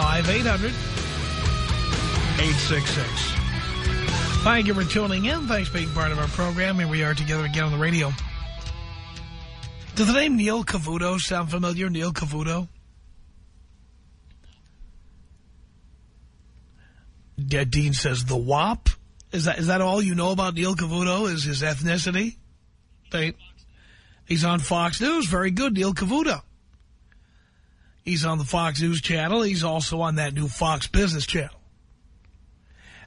1-800-5800-866. Thank you for tuning in. Thanks for being part of our program. Here we are together again on the radio. Does the name Neil Cavuto sound familiar? Neil Cavuto? Dean says, the WAP? Is that is that all you know about Neil Cavuto? Is his ethnicity? They, he's on Fox News. Very good, Neil Cavuto. He's on the Fox News channel. He's also on that new Fox Business channel.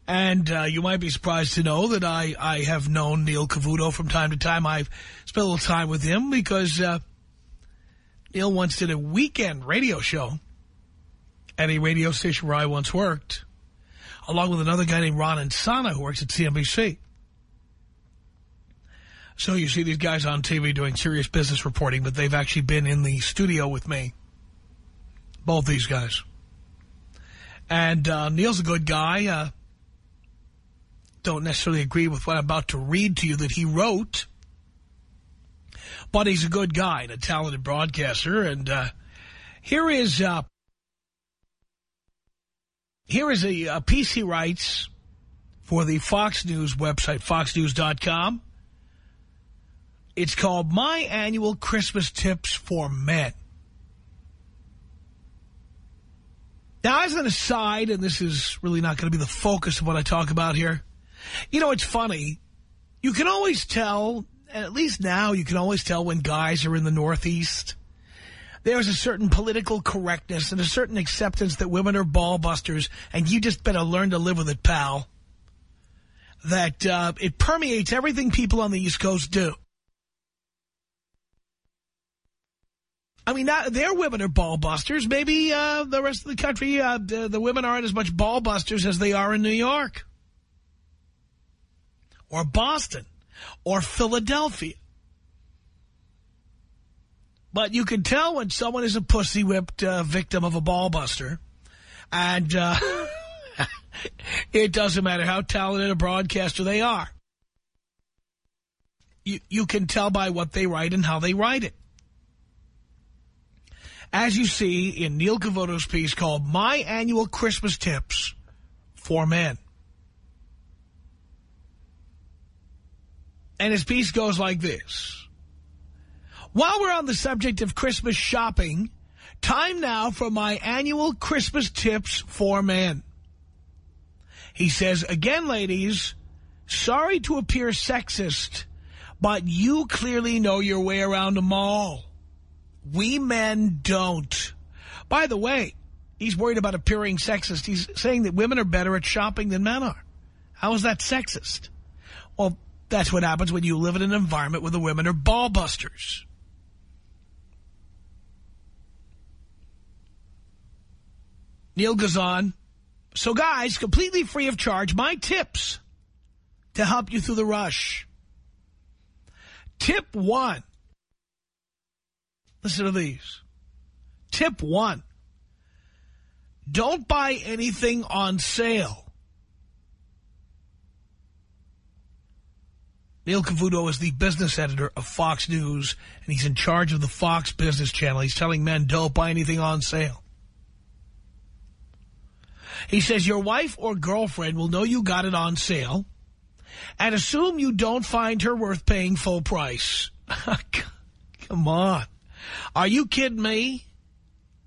And uh, you might be surprised to know that I, I have known Neil Cavuto from time to time. I've spent a little time with him because uh, Neil once did a weekend radio show at a radio station where I once worked, along with another guy named Ron Insana who works at CNBC. So you see these guys on TV doing serious business reporting, but they've actually been in the studio with me. Both these guys. And uh, Neil's a good guy. Uh, don't necessarily agree with what I'm about to read to you that he wrote. But he's a good guy and a talented broadcaster. And uh, here is uh, here is a, a piece he writes for the Fox News website, foxnews.com. It's called My Annual Christmas Tips for Men. Now, as an aside, and this is really not going to be the focus of what I talk about here, you know, it's funny. You can always tell, at least now, you can always tell when guys are in the Northeast. There's a certain political correctness and a certain acceptance that women are ball busters, and you just better learn to live with it, pal. That uh, it permeates everything people on the East Coast do. I mean, not, their women are ball busters. Maybe uh, the rest of the country, uh, the, the women aren't as much ball busters as they are in New York. Or Boston. Or Philadelphia. But you can tell when someone is a pussy-whipped uh, victim of a ball buster. And uh, it doesn't matter how talented a broadcaster they are. You, you can tell by what they write and how they write it as you see in Neil Cavuto's piece called My Annual Christmas Tips for Men. And his piece goes like this. While we're on the subject of Christmas shopping, time now for my annual Christmas tips for men. He says, again, ladies, sorry to appear sexist, but you clearly know your way around a mall. We men don't. By the way, he's worried about appearing sexist. He's saying that women are better at shopping than men are. How is that sexist? Well, that's what happens when you live in an environment where the women are ball busters. Neil goes on. So, guys, completely free of charge, my tips to help you through the rush. Tip one Listen to these. Tip one. Don't buy anything on sale. Neil Cavuto is the business editor of Fox News, and he's in charge of the Fox Business Channel. He's telling men, don't buy anything on sale. He says your wife or girlfriend will know you got it on sale and assume you don't find her worth paying full price. Come on. Are you kidding me?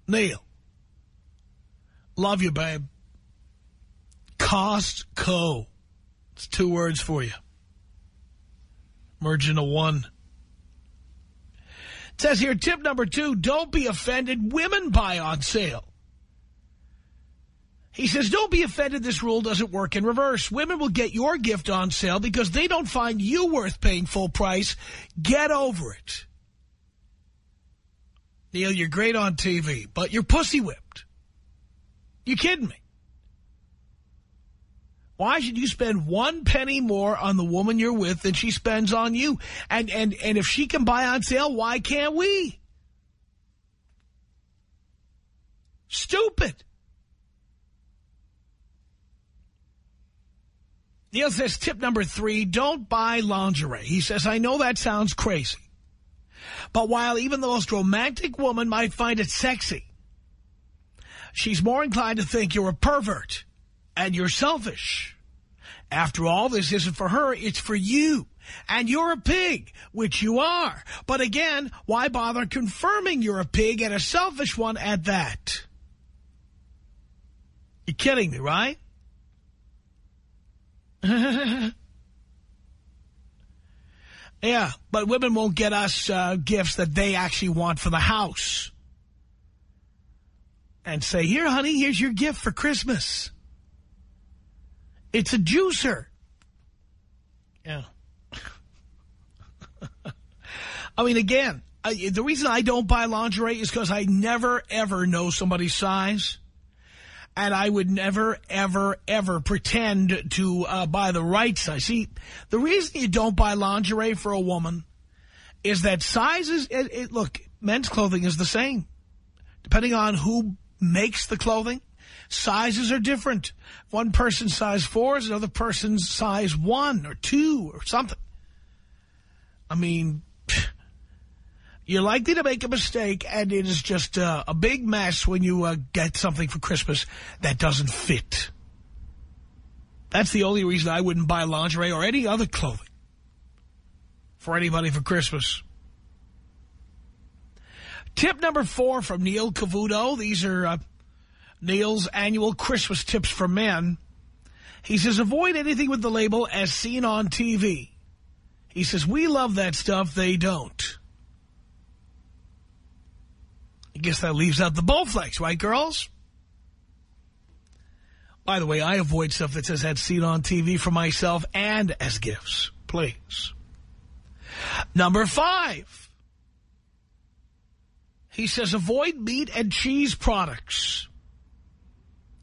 Neil. Love you, babe. Costco. It's two words for you. Merge into one. It says here, tip number two, don't be offended. Women buy on sale. He says, don't be offended this rule doesn't work in reverse. Women will get your gift on sale because they don't find you worth paying full price. Get over it. Neil, you're great on TV, but you're pussy whipped. You kidding me? Why should you spend one penny more on the woman you're with than she spends on you? And, and, and if she can buy on sale, why can't we? Stupid. Neil says, tip number three, don't buy lingerie. He says, I know that sounds crazy. But while even the most romantic woman might find it sexy, she's more inclined to think you're a pervert and you're selfish. After all, this isn't for her, it's for you. And you're a pig, which you are. But again, why bother confirming you're a pig and a selfish one at that? You're kidding me, right? yeah, but women won't get us uh, gifts that they actually want for the house. And say, here, honey, here's your gift for Christmas. It's a juicer. Yeah. I mean, again, I, the reason I don't buy lingerie is because I never, ever know somebody's size. And I would never, ever, ever pretend to uh, buy the right size. See, the reason you don't buy lingerie for a woman is that sizes, it, it, look, men's clothing is the same. Depending on who makes the clothing, sizes are different. One person's size four is another person's size one or two or something. I mean, you're likely to make a mistake, and it is just uh, a big mess when you uh, get something for Christmas that doesn't fit. That's the only reason I wouldn't buy lingerie or any other clothing for anybody for Christmas. Tip number four from Neil Cavuto. These are uh, Neil's annual Christmas tips for men. He says, avoid anything with the label as seen on TV. He says, we love that stuff, they don't. I guess that leaves out the Bowflex, right, girls? By the way, I avoid stuff that says "had seen on TV for myself and as gifts. Please. Number five. He says avoid meat and cheese products.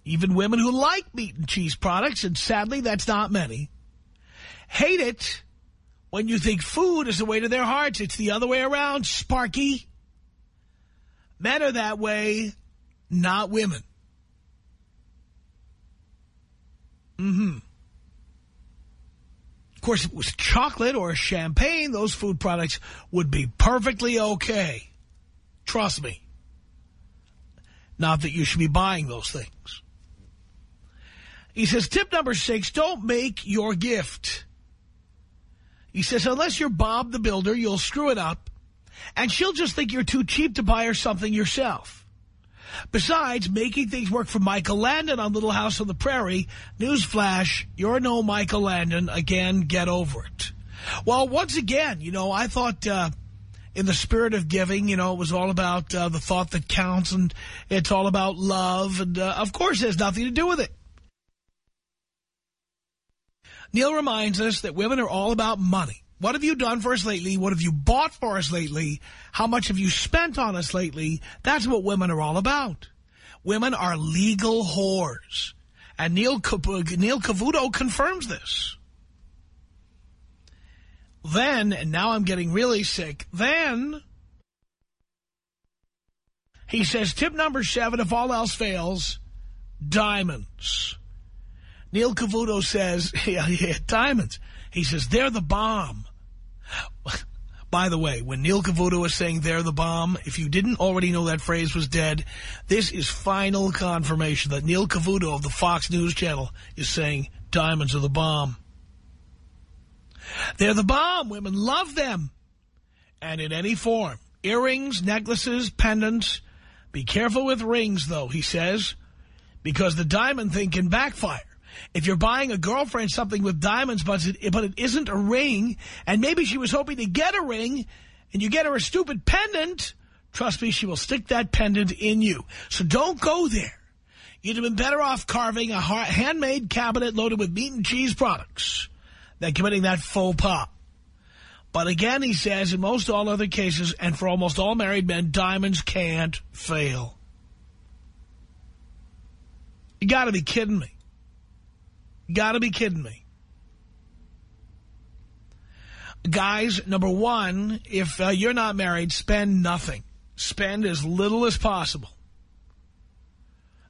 Even women who like meat and cheese products, and sadly that's not many, hate it when you think food is the way to their hearts. It's the other way around, Sparky. Men are that way, not women. Mm-hmm. Of course, if it was chocolate or champagne, those food products would be perfectly okay. Trust me. Not that you should be buying those things. He says, tip number six, don't make your gift. He says, unless you're Bob the Builder, you'll screw it up and she'll just think you're too cheap to buy her something yourself. Besides, making things work for Michael Landon on Little House on the Prairie, newsflash, you're no Michael Landon. Again, get over it. Well, once again, you know, I thought uh, in the spirit of giving, you know, it was all about uh, the thought that counts and it's all about love. And, uh, of course, it has nothing to do with it. Neil reminds us that women are all about money. What have you done for us lately? What have you bought for us lately? How much have you spent on us lately? That's what women are all about. Women are legal whores. And Neil, Neil Cavuto confirms this. Then, and now I'm getting really sick, then he says tip number seven, if all else fails, diamonds. Neil Cavuto says, yeah, yeah, diamonds. He says, they're the bomb. By the way, when Neil Cavuto was saying they're the bomb, if you didn't already know that phrase was dead, this is final confirmation that Neil Cavuto of the Fox News Channel is saying diamonds are the bomb. They're the bomb. Women love them. And in any form. Earrings, necklaces, pendants. Be careful with rings, though, he says, because the diamond thing can backfire. If you're buying a girlfriend something with diamonds, but it, but it isn't a ring, and maybe she was hoping to get a ring, and you get her a stupid pendant, trust me, she will stick that pendant in you. So don't go there. You'd have been better off carving a handmade cabinet loaded with meat and cheese products than committing that faux pas. But again, he says, in most all other cases, and for almost all married men, diamonds can't fail. You got to be kidding me. You got to be kidding me. Guys, number one, if uh, you're not married, spend nothing. Spend as little as possible.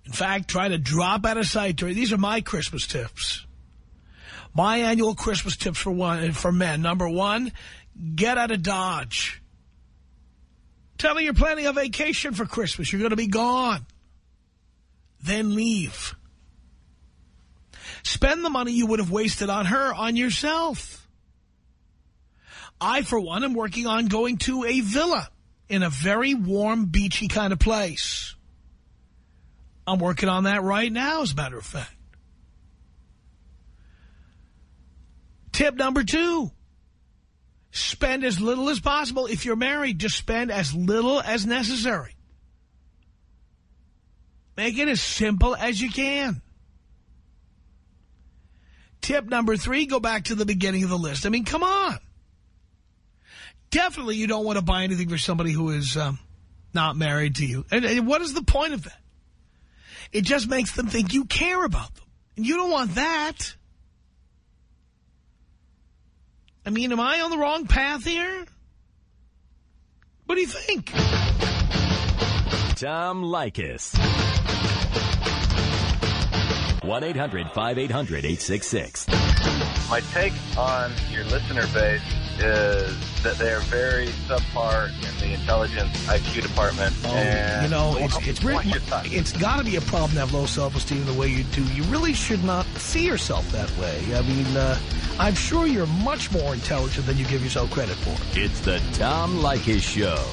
In fact, try to drop out of sight. These are my Christmas tips. My annual Christmas tips for one for men. Number one, get out of Dodge. Tell me you're planning a vacation for Christmas. You're going to be gone. Then leave. Spend the money you would have wasted on her on yourself. I, for one, am working on going to a villa in a very warm, beachy kind of place. I'm working on that right now, as a matter of fact. Tip number two, spend as little as possible. If you're married, just spend as little as necessary. Make it as simple as you can. Tip number three, go back to the beginning of the list. I mean, come on. Definitely you don't want to buy anything for somebody who is um, not married to you. And, and what is the point of that? It just makes them think you care about them. And you don't want that. I mean, am I on the wrong path here? What do you think? Tom Leykis. 1-800-5800-866. My take on your listener base is that they are very subpar in the intelligence IQ department. Oh, and you know, it's it's, really, it's got to be a problem to have low self-esteem the way you do. You really should not see yourself that way. I mean, uh, I'm sure you're much more intelligent than you give yourself credit for. It's the Tom Leykis Show.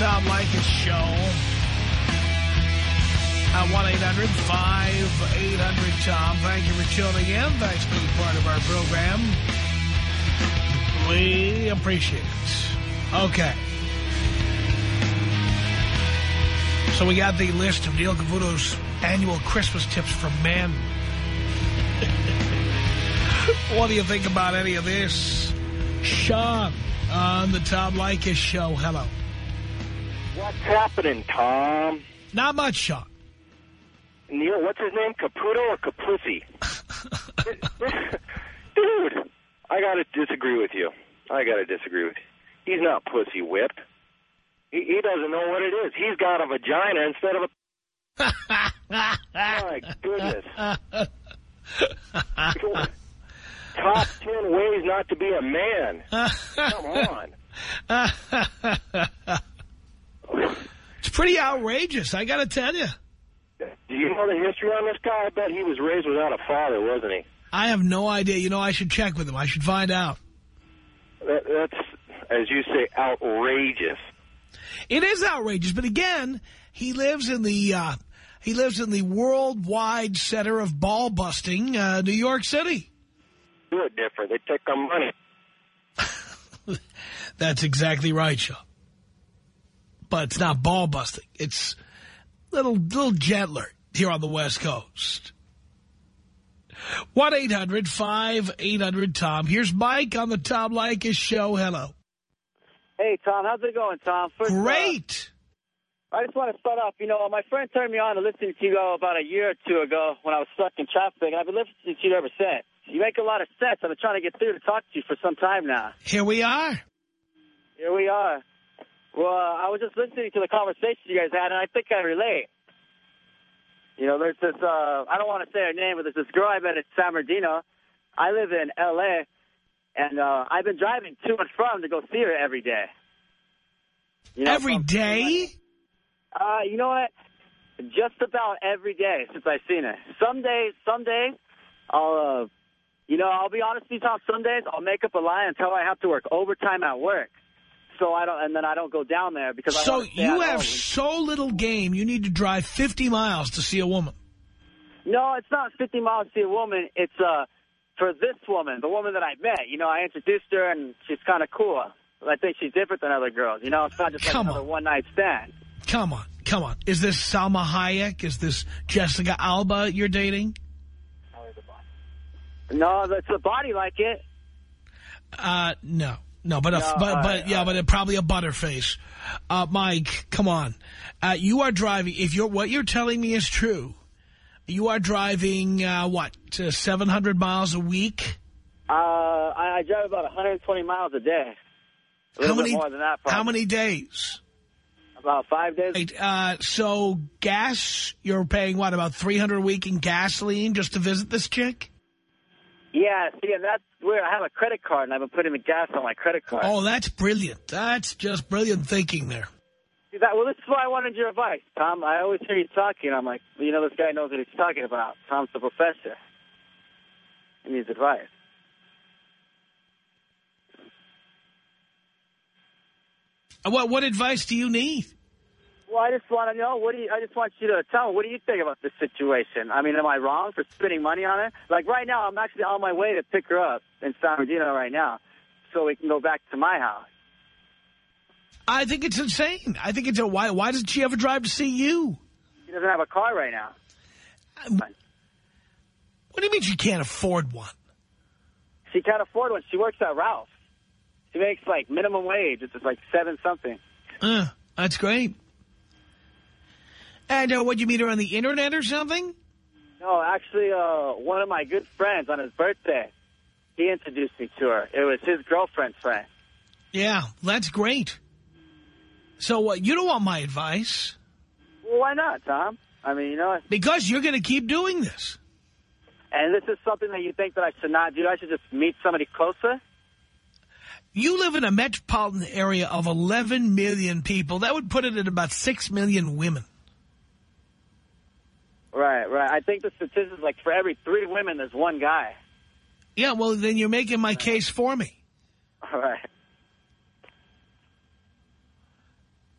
Tom Leykis Show at 1-800-5800-TOM. Thank you for tuning in. Thanks for being part of our program. We appreciate it. Okay. So we got the list of Neil Cavuto's annual Christmas tips for men. what do you think about any of this? Sean on the Tom Leykis Show. Hello. What's happening, Tom? Not much, Sean. Neil, what's his name? Caputo or Capuzzi? Dude, I got to disagree with you. I got to disagree with you. He's not pussy whipped. He, he doesn't know what it is. He's got a vagina instead of a... My goodness. Top ten ways not to be a man. Come on. Pretty outrageous, I got to tell you. Do you know the history on this guy? I bet he was raised without a father, wasn't he? I have no idea. You know, I should check with him. I should find out. That, that's, as you say, outrageous. It is outrageous, but again, he lives in the uh, he lives in the worldwide center of ball busting, uh, New York City. Do it different. They take our money. That's exactly right, Sean. But it's not ball busting. It's little, little gentler here on the West Coast. 1-800-5800-TOM. Here's Mike on the Tom Leykis show. Hello. Hey, Tom. How's it going, Tom? First, Great. Uh, I just want to start off. You know, my friend turned me on to listening to you about a year or two ago when I was stuck in traffic, and I've been listening to you ever since. You make a lot of sense. I've been trying to get through to talk to you for some time now. Here we are. Here we are. Well, uh, I was just listening to the conversation you guys had, and I think I relate. You know, there's this, uh, I don't want to say her name, but there's this girl I met at San Bernardino. I live in L.A., and uh, I've been driving to and from to go see her every day. You know, every day? Uh, you know what? Just about every day since I've seen her. Some days, some days, I'll, uh, you know, I'll be honest with you, Tom, some days I'll make up a lie and tell her I have to work overtime at work. So I don't, and then I don't go down there because I So you have so little game, you need to drive 50 miles to see a woman. No, it's not 50 miles to see a woman. It's uh for this woman, the woman that I met. You know, I introduced her, and she's kind of cool. I think she's different than other girls. You know, it's not just like Come another on. one night stand. Come on, come on. Is this Salma Hayek? Is this Jessica Alba you're dating? No, that's a body like it. Uh, no. No, but, a, No, but, but right, yeah, all but probably a butterface. Uh, Mike, come on. Uh, you are driving, if you're, what you're telling me is true, you are driving, uh, what, to 700 miles a week? Uh, I, I drive about 120 miles a day. A little How many, more than that, probably. how many days? About five days. Uh, so gas, you're paying what, about 300 a week in gasoline just to visit this chick? Yeah, see, and that's where I have a credit card, and I've been putting the gas on my credit card. Oh, that's brilliant. That's just brilliant thinking there. That, well, this is why I wanted your advice, Tom. I always hear you talking. I'm like, well, you know, this guy knows what he's talking about. Tom's the professor. He needs advice. Uh, What, what advice do you need? Well, I just want to know. What do you? I just want you to tell me. What do you think about this situation? I mean, am I wrong for spending money on it? Like right now, I'm actually on my way to pick her up in San Bernardino right now, so we can go back to my house. I think it's insane. I think it's a, why, why doesn't she ever drive to see you? She doesn't have a car right now. What do you mean she can't afford one? She can't afford one. She works at Ralph. She makes like minimum wage. It's just like seven something. Uh, that's great. And uh, what, you meet her on the internet or something? No, actually, uh, one of my good friends on his birthday, he introduced me to her. It was his girlfriend's friend. Yeah, that's great. So what, you don't want my advice Well, why not, Tom? I mean, you know, because you're going to keep doing this. and this is something that you think that I should not do. I should just meet somebody closer. You live in a metropolitan area of 11 million people. That would put it at about 6 million women. Right, right. I think the statistics like for every three women, there's one guy. Yeah, well, then you're making my case for me. All right.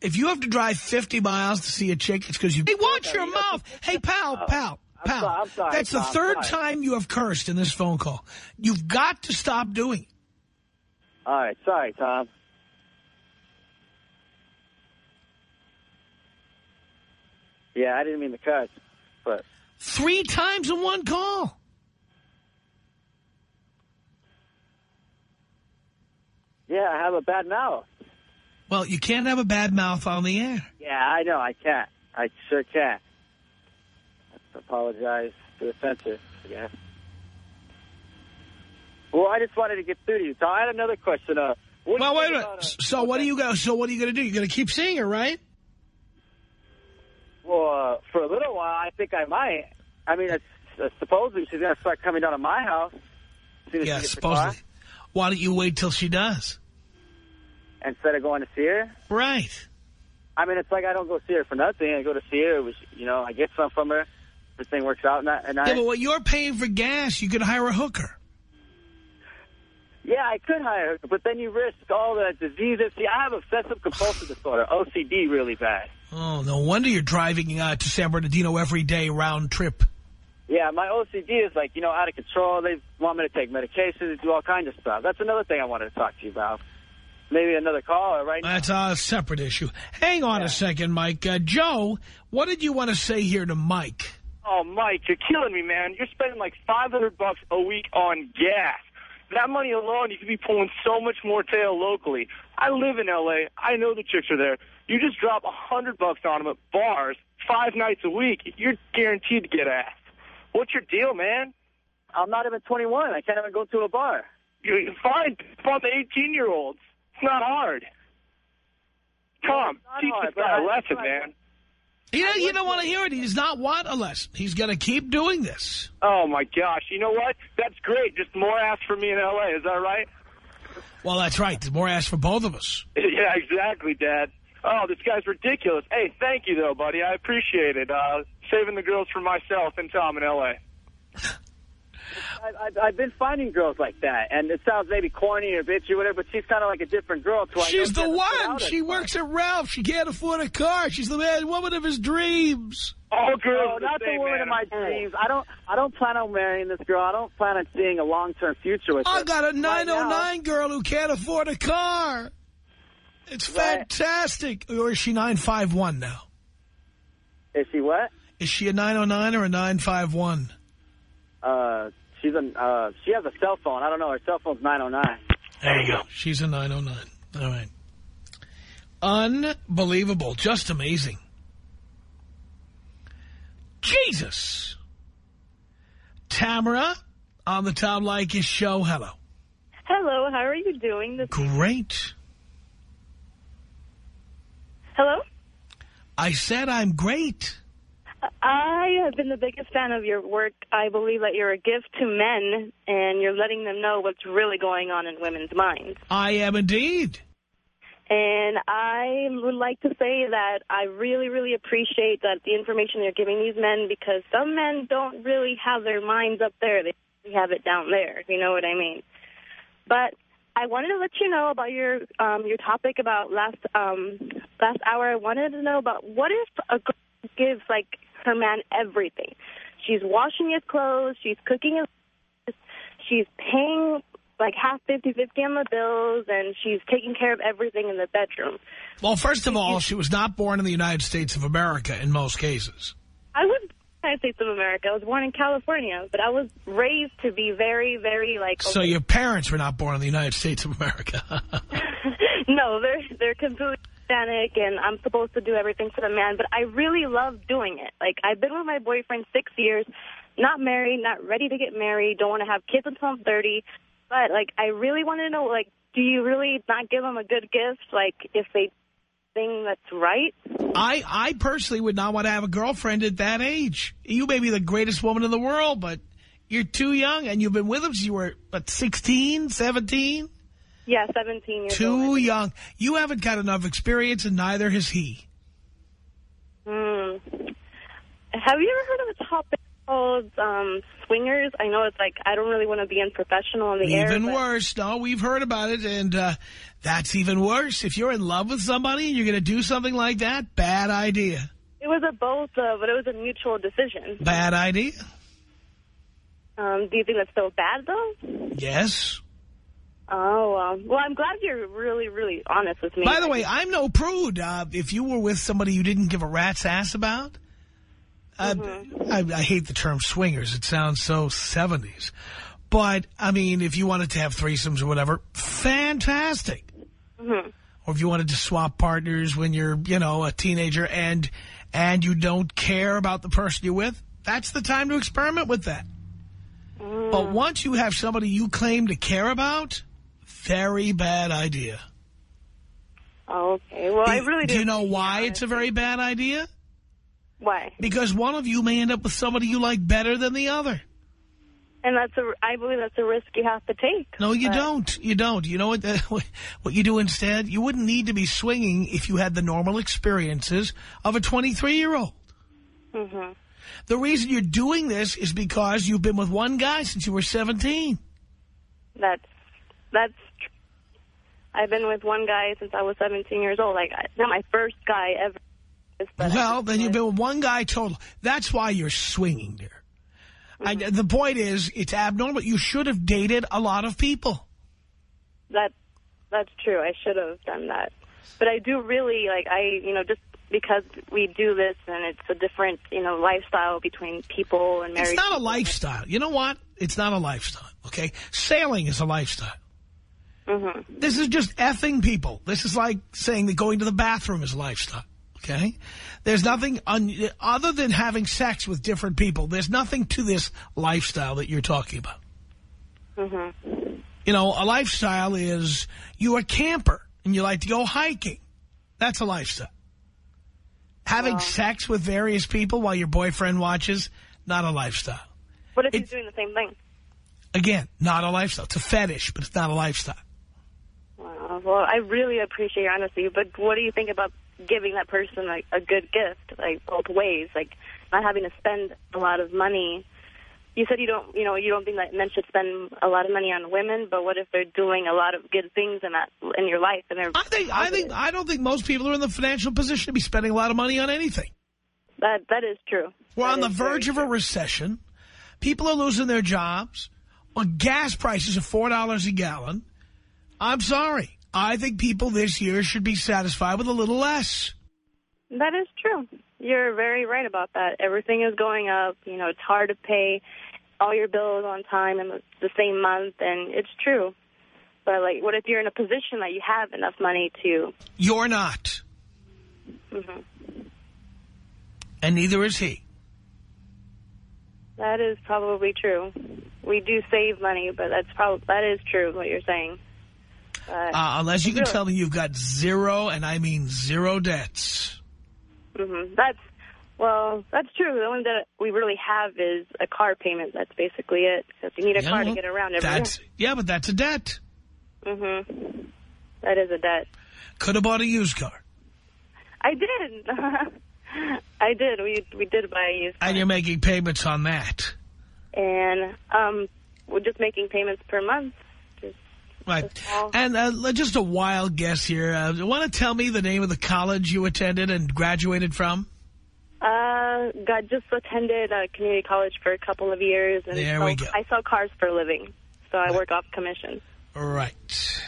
If you have to drive 50 miles to see a chick, it's because you... Hey, watch your mouth. Hey, pal, oh, pal, I'm pal. sorry, I'm sorry, That's the Tom, third sorry. time you have cursed in this phone call. You've got to stop doing it. All right. Sorry, Tom. Yeah, I didn't mean to cut, but Three times in one call. yeah, I have a bad mouth. Well, you can't have a bad mouth on the air. Yeah, I know. I can't. I sure can't. I apologize to the censor, guess. Well, I just wanted to get through to you. So I had another question. Uh, Well, wait a minute. uh, So what are you going? So what are you going to do? You're going to keep seeing her, right? Well, uh, for a little while, I think I might. I mean, it's, uh, supposedly she's going to start coming down to my house. Yeah, she gets the car, supposedly. Why don't you wait till she does? instead of going to see her. Right. I mean, it's like I don't go see her for nothing. I go to see her. Which, you know, I get something from her. Everything works out, and I, and I Yeah, but what you're paying for gas, you could hire a hooker. Yeah, I could hire her, but then you risk all the diseases. See, I have obsessive compulsive disorder, OCD, really bad. Oh, no wonder you're driving uh, to San Bernardino every day round trip. Yeah, my OCD is like, you know, out of control. They want me to take medications, do all kinds of stuff. That's another thing I wanted to talk to you about. Maybe another call or right now. That's a separate issue. Hang on a second, Mike. Uh, Joe, what did you want to say here to Mike? Oh, Mike, you're killing me, man. You're spending like 500 bucks a week on gas. That money alone, you could be pulling so much more tail locally. I live in L.A. I know the chicks are there. You just drop a 100 bucks on them at bars five nights a week. You're guaranteed to get ass. What's your deal, man? I'm not even 21. I can't even go to a bar. You find on the 18-year-olds. It's not hard. Tom, not teach hard, this guy a lesson, man. You, know, you don't want to hear it. He does not want a lesson. He's going to keep doing this. Oh, my gosh. You know what? That's great. Just more ass for me in L.A. Is that right? Well, that's right. There's more ass for both of us. Yeah, exactly, Dad. Oh, this guy's ridiculous. Hey, thank you, though, buddy. I appreciate it. Uh, saving the girls for myself and Tom in L.A. I, I, I've been finding girls like that, and it sounds maybe corny or bitchy or whatever, but she's kind of like a different girl. So She's the one. She much. works at Ralph. She can't afford a car. She's the man, woman of his dreams. All girls No, are the not the woman man. of my I'm dreams. I don't. I don't plan on marrying this girl. I don't plan on seeing a long-term future with her. I got a Right now- 909 girl who can't afford a car. It's Right. fantastic. Or is she 951 now? Is she what? Is she a 909 or a 951? Uh, she's a. Uh, she has a cell phone. I don't know. Her cell phone's 909. There you go. She's a 909. All right. Unbelievable. Just amazing. Jesus. Tamara on the Tom Leykis show. Hello. Hello, how are you doing? This Great. Hello? I said I'm great. I have been the biggest fan of your work. I believe that you're a gift to men, and you're letting them know what's really going on in women's minds. I am indeed. And I would like to say that I really, really appreciate that the information you're giving these men because some men don't really have their minds up there. They have it down there, if you know what I mean. But I wanted to let you know about your um, your topic about last um, last hour. I wanted to know about what if a girl gives like her man everything. She's washing his clothes, she's cooking his, she's paying like half fifty fifty on the bills, and she's taking care of everything in the bedroom. Well, first of all, she was not born in the United States of America in most cases. I was in the United States of America. I was born in California, but I was raised to be very, very like. So your parents were not born in the United States of America. no, they're they're completely Hispanic, and I'm supposed to do everything for the man. But I really love doing it. Like I've been with my boyfriend six years, not married, not ready to get married, don't want to have kids until I'm 30. But like I really want to know, like, do you really not give them a good gift? Like if they thing that's right. I, I personally would not want to have a girlfriend at that age. You may be the greatest woman in the world, but you're too young, and you've been with him since you were, what, 16, 17? Yeah, 17 years old. Too young. You haven't got enough experience, and neither has he. Hmm. Have you ever heard of a topic called um, swingers? I know it's like I don't really want to be unprofessional in the air. Even worse. No, we've heard about it, and uh, that's even worse. If you're in love with somebody and you're going to do something like that, bad idea. It was a both, uh, but it was a mutual decision. Bad idea. Um, do you think that's still bad, though? Yes. Oh, well, I'm glad you're really, really honest with me. By the way, I'm no prude. Uh, if you were with somebody you didn't give a rat's ass about, uh, I, I hate the term swingers. It sounds so 70s. But, I mean, if you wanted to have threesomes or whatever, fantastic. Mhm. Or if you wanted to swap partners when you're, you know, a teenager and and you don't care about the person you're with, that's the time to experiment with that. But once you have somebody you claim to care about, very bad idea. Okay, well, I really do Do you know why it's a very bad idea? Why? Because one of you may end up with somebody you like better than the other. And that's a, I believe that's a risk you have to take. No, you But- don't. You don't. You know what? what you do instead? You wouldn't need to be swinging if you had the normal experiences of a 23-year-old. Mhm. The reason you're doing this is because you've been with one guy since you were 17. That's that's. tr- I've been with one guy since I was 17 years old. Like, I- not my first guy ever. Well, then you've been with one guy total. That's why you're swinging, dear. Mm-hmm. the point is, it's abnormal. You should have dated a lot of people. That that's true. I should have done that. But I do really like I you know just because we do this and it's a different you know lifestyle between people and married. It's not a lifestyle. You know what? It's not a lifestyle, okay? Sailing is a lifestyle. Mhm. This is just effing people. This is like saying that going to the bathroom is lifestyle, okay? There's nothing, other than having sex with different people, there's nothing to this lifestyle that you're talking about. Mhm. You know, a lifestyle is you're a camper and you like to go hiking. That's a lifestyle. Having sex with various people while your boyfriend watches, not a lifestyle. What if It- he's doing the same thing? Again, not a lifestyle. It's a fetish, but it's not a lifestyle. Well, I really appreciate your honesty, but what do you think about giving that person like a good gift, like both ways, like not having to spend a lot of money you said you don't, you know, you don't think that men should spend a lot of money on women, but what if they're doing a lot of good things in that in your life and they're I think I think I don't think most people are in the financial position to be spending a lot of money on anything. that that is true. We're That on the verge of a recession. People are losing their jobs. Well, gas prices are four dollars a gallon. I'm sorry. I think people this year should be satisfied with a little less. That is true. You're very right about that. Everything is going up. You know, it's hard to pay all your bills on time in the, same month, and it's true. But, like, what if you're in a position that you have enough money to... You're not, mhm. and neither is he. That is probably true. We do save money, but that's probably that is true what you're saying. Uh, unless you can Really? tell me you've got zero, and I mean zero debts. hmm That's well, that's true. The only that we really have is a car payment. That's basically it. Because you need a Yeah, car well, to get around everywhere. That's yeah, but that's a debt. hmm That is a debt. Could have bought a used car, I did. I did. We we did buy a used car. and you're making payments on that. and um, we're just making payments per month. Right. And uh, just a wild guess here. Uh, you want to tell me the name of the college you attended and graduated from? uh, got just attended a community college for a couple of years, and There we go. I sell cars for a living, so I work off commission. Right.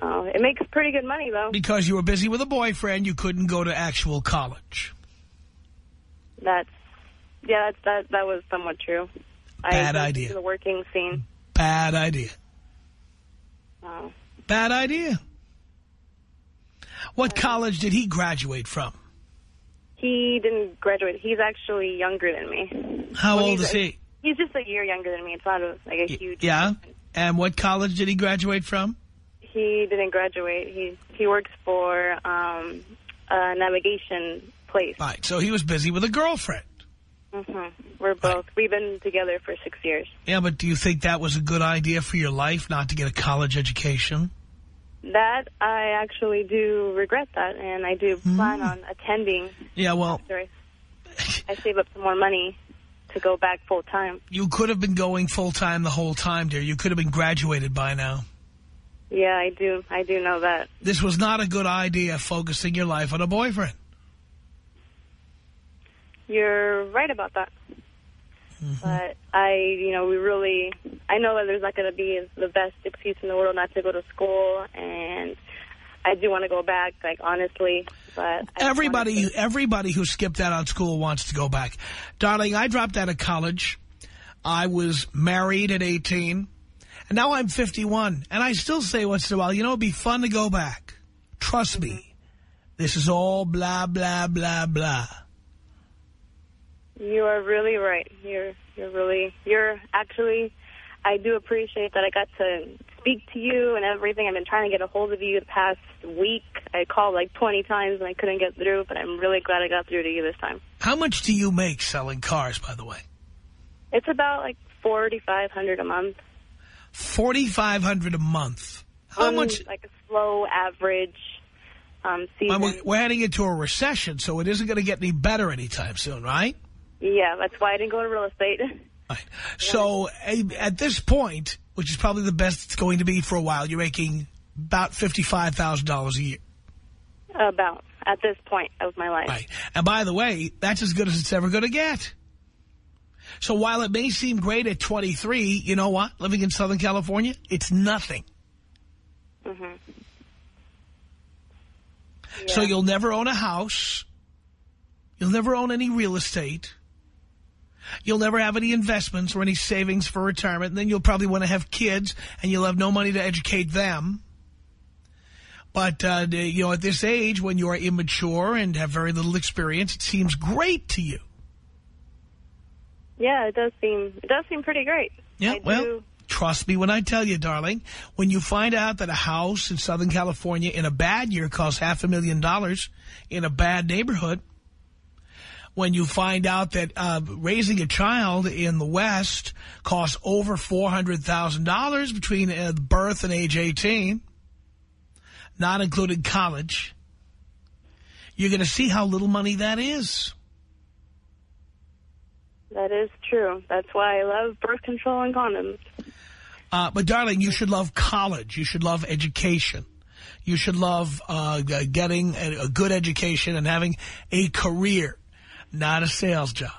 Uh, it makes pretty good money though. Because you were busy with a boyfriend, you couldn't go to actual college. That's yeah, that's that that was somewhat true. Bad went idea. the working scene. Bad idea. Bad idea. What college did he graduate from? he didn't graduate. He's actually younger than me. How Well, old is a- he? He's just a year younger than me. It's not a, like a huge. Yeah. And what college did he graduate from? He didn't graduate. He he works for um, a navigation place. Right. So he was busy with a girlfriend. Hmm We're both. We've been together for six years. Yeah, but do you think that was a good idea for your life, not to get a college education? That I actually do regret that, and I do plan on attending Yeah, well, I, I save up some more money to go back full time. you could have been going full-time the whole time, dear. You could have been graduated by now. Yeah, I do. I do know that. This was not a good idea, focusing your life on a boyfriend. You're right about that. Mm-hmm. But I, you know, we really, I know that there's not going to be the best excuse in the world not to go to school, and I do want to go back, like, honestly. But Everybody, everybody who skipped out on school wants to go back. Darling, I dropped out of college. I was married at 18, and now I'm 51. And I still say once in a while, you know, it'd be fun to go back. Trust me. This is all blah, blah, blah, blah. You are really right. You're, you're really, you're actually, I do appreciate that I got to speak to you and everything. I've been trying to get a hold of you the past week. I called like 20 times and I couldn't get through, but I'm really glad I got through to you this time. How much do you make selling cars, by the way? It's about like 4500 a month. 4500 a month. How on, much? Like a slow average um, season. We're heading into a recession, so it isn't going to get any better anytime soon, right? Yeah, that's why I didn't go to real estate. Right. So at this point, which is probably the best it's going to be for a while, you're making about $55,000 a year. About at this point of my life. Right. And by the way, that's as good as it's ever going to get. So while it may seem great at 23, you know what? Living in Southern California, it's nothing. Mm hmm So you'll never own a house. You'll never own any real estate. You'll never have any investments or any savings for retirement. And then you'll probably want to have kids, and you'll have no money to educate them. But, uh, you know, at this age, when you are immature and have very little experience, it seems great to you. Yeah, it does seem it does seem pretty great. Yeah, I well, do. trust me when I tell you, darling, when you find out that a house in Southern California in a bad year costs half a million dollars in a bad neighborhood, when you find out that uh, raising a child in the West costs over $400,000 between uh, birth and age 18, not including college, you're going to see how little money that is. That is true. That's why I love birth control and condoms. Uh, but, darling, you should love college. You should love education. You should love uh, getting a, a good education and having a career, not a sales job.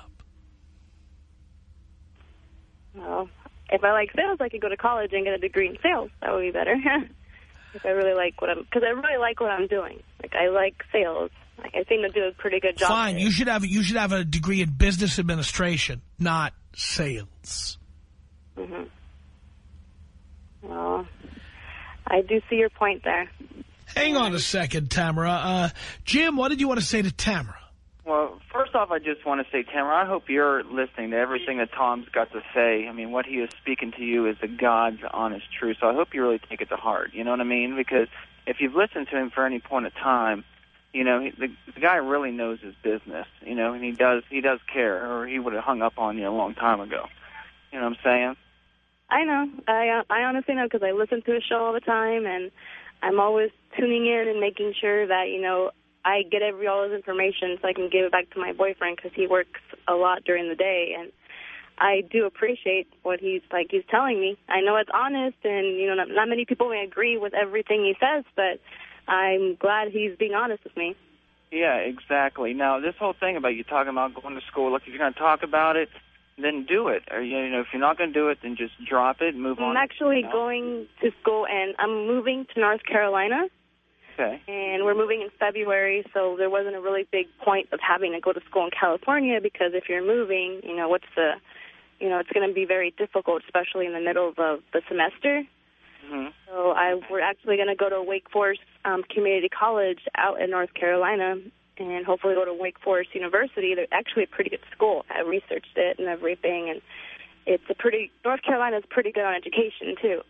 Well, if I like sales, I could go to college and get a degree in sales. That would be better. if I really like what I'm, because I really like what I'm doing. Like I like sales. I seem to do a pretty good job. Fine, you should have you should have a degree in business administration, not sales. Mm-hmm. Well, I do see your point there. Hang on a second, Tamara. Uh, Jim, what did you want to say to Tamara? Well, first off, I just want to say, Tamara, I hope you're listening to everything that Tom's got to say. I mean, what he is speaking to you is the God's honest truth. So I hope you really take it to heart. You know what I mean? Because if you've listened to him for any point of time, you know, he, the, the guy really knows his business. You know, and he does he does care, or he would have hung up on you a long time ago. You know what I'm saying? I know. I uh, I honestly know because I listen to his show all the time, and I'm always tuning in and making sure that you know I get every all his information so I can give it back to my boyfriend because he works a lot during the day, and I do appreciate what he's like. He's telling me. I know it's honest, and you know, not, not many people may agree with everything he says, but I'm glad he's being honest with me. Yeah, exactly. Now, this whole thing about you talking about going to school, look, if you're going to talk about it, then do it. Or you know, if you're not going to do it, then just drop it and move I'm on. I'm actually you know? going to school, and I'm moving to North Carolina. Okay. And we're moving in February, so there wasn't a really big point of having to go to school in California because if you're moving, you know, what's the, you know, it's going to be very difficult, especially in the middle of the semester. Mm-hmm. So I we're actually going to go to Wake Forest um, Community College out in North Carolina, and hopefully go to Wake Forest University. They're actually a pretty good school. I researched it and everything, and it's a pretty North Carolina's pretty good on education too.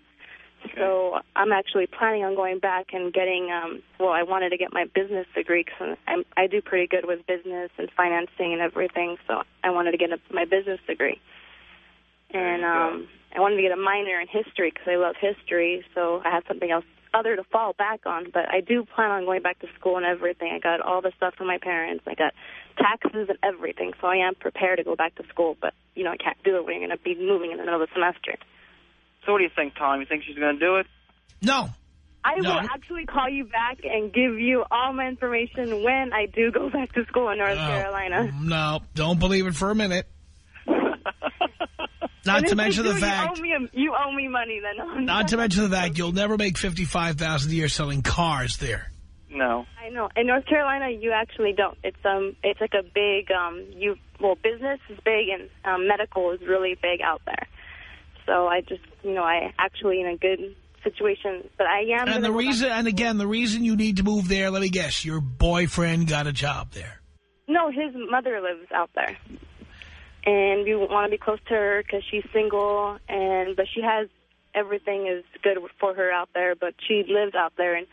Okay. So I'm actually planning on going back and getting. Um, well, I wanted to get my business degree because I do pretty good with business and financing and everything. So I wanted to get a, my business degree, and um, I wanted to get a minor in history because I love history. So I had something else other to fall back on. But I do plan on going back to school and everything. I got all the stuff from my parents. I got taxes and everything. So I am prepared to go back to school. But you know, I can't do it when you're going to be moving in the middle of the semester. So what do you think, Tom? You think she's going to do it? No. I No. will actually call you back and give you all my information when I do go back to school in North No. Carolina. No, don't believe it for a minute. Not to mention you the fact, you owe me, a, you owe me money then. not to mention the fact you'll never make 55,000 a year selling cars there. No. I know. In North Carolina, you actually don't. It's um, it's like a big um, you well, business is big and um, medical is really big out there. So I just, you know, I actually in a good situation, but I am. And the reason, and again, the reason you need to move there, let me guess, your boyfriend got a job there. No, his mother lives out there, and we want to be close to her because she's single, and but she has everything is good for her out there, but she lives out there, and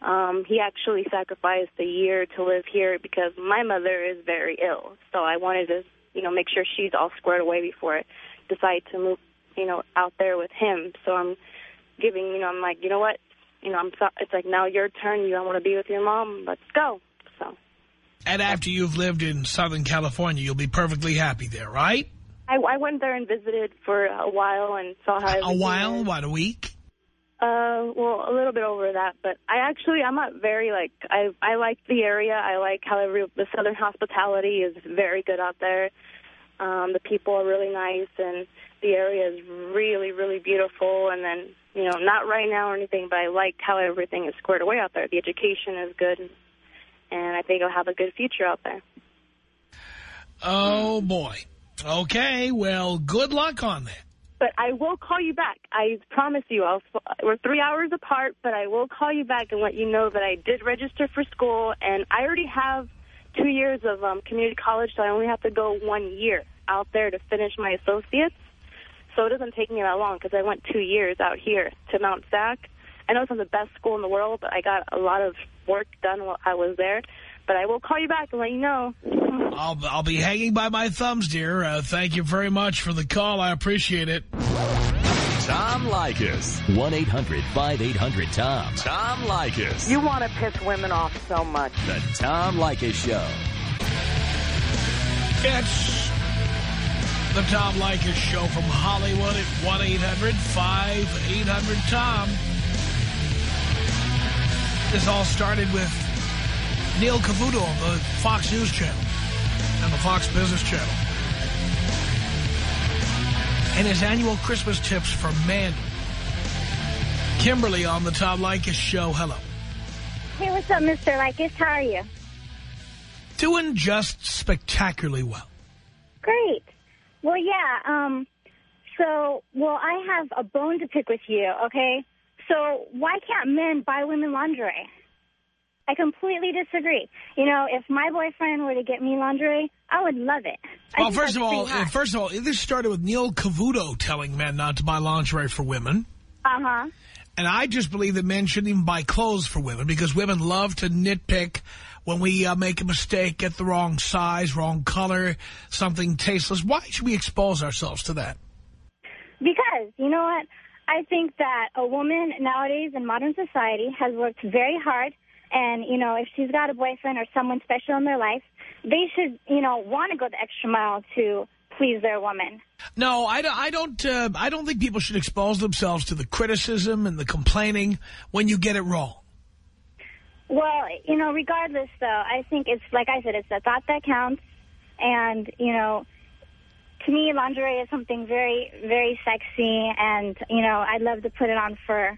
um, he actually sacrificed a year to live here because my mother is very ill, so I wanted to, you know, make sure she's all squared away before I decide to move, you know, out there with him. So I'm giving, you know, I'm like, you know what, you know, I'm so, it's like now your turn. You don't want to be with your mom, let's go. So. And after you've lived in Southern California, you'll be perfectly happy there, right? I, I went there and visited for a while and saw how A while? is. What, a week? Uh, well, a little bit over that, but I actually I'm not very like I I like the area. I like how every the southern hospitality is very good out there. Um, the people are really nice, and the area is really really beautiful. And then you know not right now or anything, but I like how everything is squared away out there. The education is good, and I think I'll have a good future out there. Oh, boy. Okay, well, good luck on that. But I will call you back. I promise you. I'll, we're three hours apart, but I will call you back and let you know that I did register for school, and I already have two years of um, community college, so I only have to go one year out there to finish my associates. So it doesn't take me that long because I went two years out here to Mount Sac. I know it's not the best school in the world, but I got a lot of work done while I was there. But I will call you back and let you know. I'll, I'll be hanging by my thumbs, dear. Uh, thank you very much for the call. I appreciate it. Tom Leykis. 1-800-5800-TOM. Tom Leykis. You want to piss women off so much. The Tom Leykis Show. It's The Tom Leykis Show from Hollywood at 1-800-5800-TOM. This all started with Neil Cavuto on the Fox News Channel and the Fox Business Channel. And his annual Christmas tips for men. Kimberly on the Tom Leykis Show. Hello. Hey, what's up, Mr. Leykis? How are you? Doing just spectacularly well. Great. Well, yeah, um, so, well, I have a bone to pick with you, okay? So why can't men buy women lingerie? I completely disagree. You know, if my boyfriend were to get me lingerie, I would love it. I Well, first of all, first of all, this started with Neil Cavuto telling men not to buy lingerie for women. Uh-huh. And I just believe that men shouldn't even buy clothes for women because women love to nitpick when we uh, make a mistake, get the wrong size, wrong color, something tasteless. Why should we expose ourselves to that? Because, you know what? I think that a woman nowadays in modern society has worked very hard. And, you know, if she's got a boyfriend or someone special in their life, they should, you know, want to go the extra mile to please their woman. No, I don't. I don't, uh, I don't think people should expose themselves to the criticism and the complaining when you get it wrong. Well, you know, regardless, though, I think it's, like I said, it's the thought that counts. And, you know, to me, lingerie is something very, very sexy. And, you know, I'd love to put it on for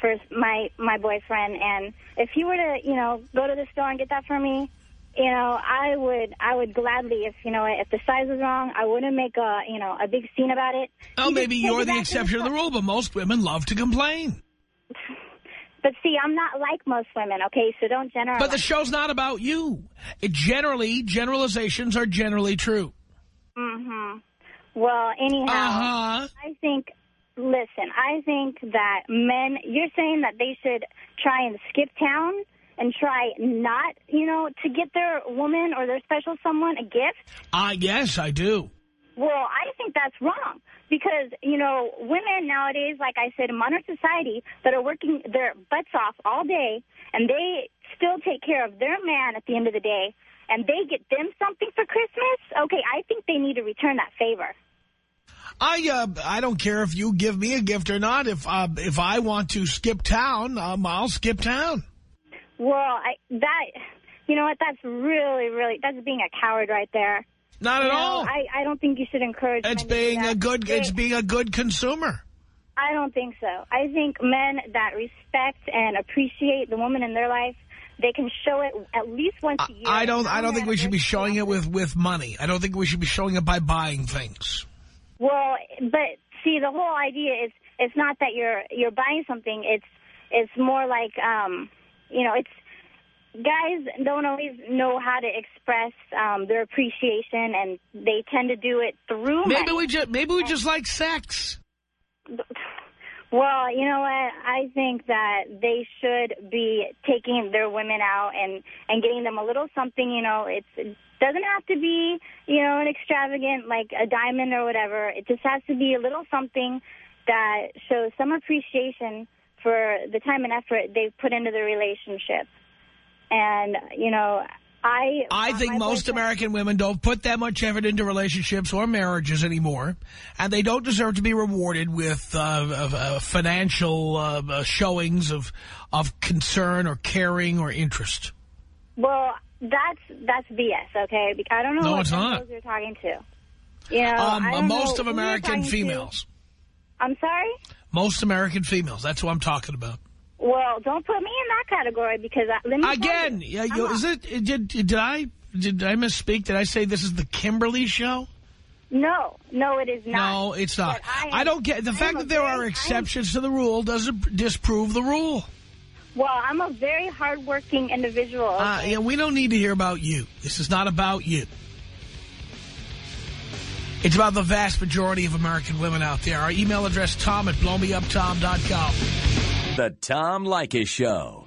for my my boyfriend. And if he were to, you know, go to the store and get that for me, you know, I would I would gladly, if, you know, if the size was wrong, I wouldn't make a, you know, a big scene about it. Oh, You maybe you're the exception to the rule, but most women love to complain. But see, I'm not like most women, okay? So don't generalize. But the show's not about you. It generally, generalizations are generally true. Mm-hmm. Well, anyhow, Uh-huh. I think, listen, I think that men, you're saying that they should try and skip town and try not, you know, to get their woman or their special someone a gift. Ah, yes, I do. Well, I think that's wrong because, you know, women nowadays, like I said, in modern society that are working their butts off all day and they still take care of their man at the end of the day and they get them something for Christmas, okay, I think they need to return that favor. I uh, I don't care if you give me a gift or not. If uh, if I want to skip town, um, I'll skip town. Well, I that you know what? That's really, really that's being a coward right there. Not You at know, all. I I don't think you should encourage. It's men to do being a good. It's being a good consumer. I don't think so. I think men that respect and appreciate the woman in their life, they can show it at least once a year. I don't. I don't think we should be showing it with with money. I don't think we should be showing it by buying things. Well, but see, the whole idea is it's not that you're you're buying something. It's it's more like um, you know, it's guys don't always know how to express um, their appreciation, and they tend to do it through. Maybe money. we just maybe we just like sex. Well, you know what? I think that they should be taking their women out and and getting them a little something. You know, it's it doesn't have to be you know an extravagant like a diamond or whatever. It just has to be a little something that shows some appreciation for the time and effort they've put into the relationship. And you know, I I think most American women don't put that much effort into relationships or marriages anymore, and they don't deserve to be rewarded with uh, uh, financial uh, uh, showings of of concern or caring or interest. Well, that's that's BS. Okay, I don't know No, what it's you're talking to. You know, Um, most of American talking to. females, I'm sorry. Most American females. That's what I'm talking about. Well, don't put me in that category because I, let me Again, you, yeah, you, is it? Did did I did I misspeak? Did I say this is the Kimberly show? No, no, it is not. No, it's not. I am- I don't get the I fact that there very- are exceptions to the rule doesn't disprove the rule. Well, I'm a very hardworking individual. Uh, yeah, we don't need to hear about you. This is not about you. It's about the vast majority of American women out there. Our email address, tom at blowmeuptom.com. The Tom Leykis Show.